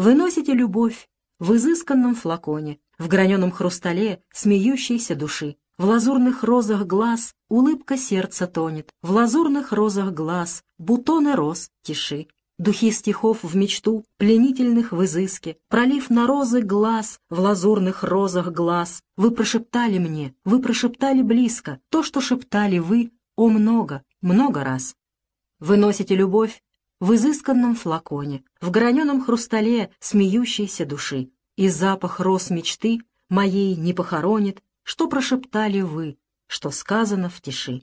Вы носите любовь в изысканном флаконе, в граненом хрустале смеющейся души. В лазурных розах глаз улыбка сердца тонет, в лазурных розах глаз бутоны роз тиши. Духи стихов в мечту, пленительных в изыске, пролив на розы глаз, в лазурных розах глаз, вы прошептали мне, вы прошептали близко то, что шептали вы, о много, много раз. Вы носите любовь в изысканном флаконе, в граненом хрустале смеющейся души, и запах роз мечты моей не похоронит, что прошептали вы, что сказано в тиши.